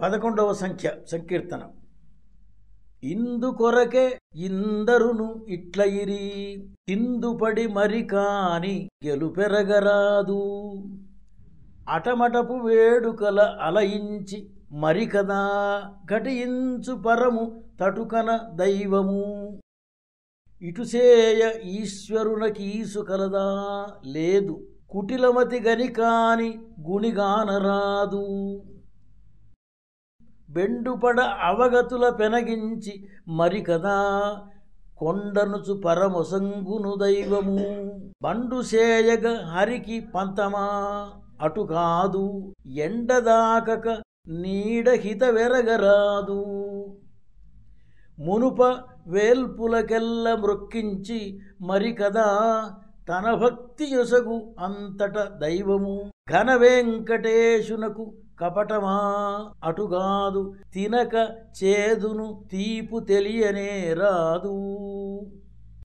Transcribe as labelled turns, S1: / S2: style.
S1: పదకొండవ సంఖ్య సంకీర్తన. ఇందుకొరకే ఇందరును ఇట్లయిరి తిందుపడి మరి కాని గెలుపెరగరాదు అటమటపు వేడుకల అలయించి మరి కదా ఘటించు పరము తటుకన దైవము. ఇటుసేయ ఈశ్వరునకీసు కలదా లేదు కుటిలమతి గని కాని గుణిగానరాదు. బెండుపడ అవగతుల పెనగించి మరి కదా కొండనుచు పరమొసంగును దైవము. బండు సేయగ హరికి పంతమా అటు కాదు ఎండదాకక నీడహిత వెరగరాదు. మునుప వేల్పులకెల్ల మృక్కించి మరి కదా తన భక్తి యొసగు అంతట దైవము ఘన వెంకటేశునకు కపటమా అటుగాదు తినక చేదును తీపు తెలియనే రాదు.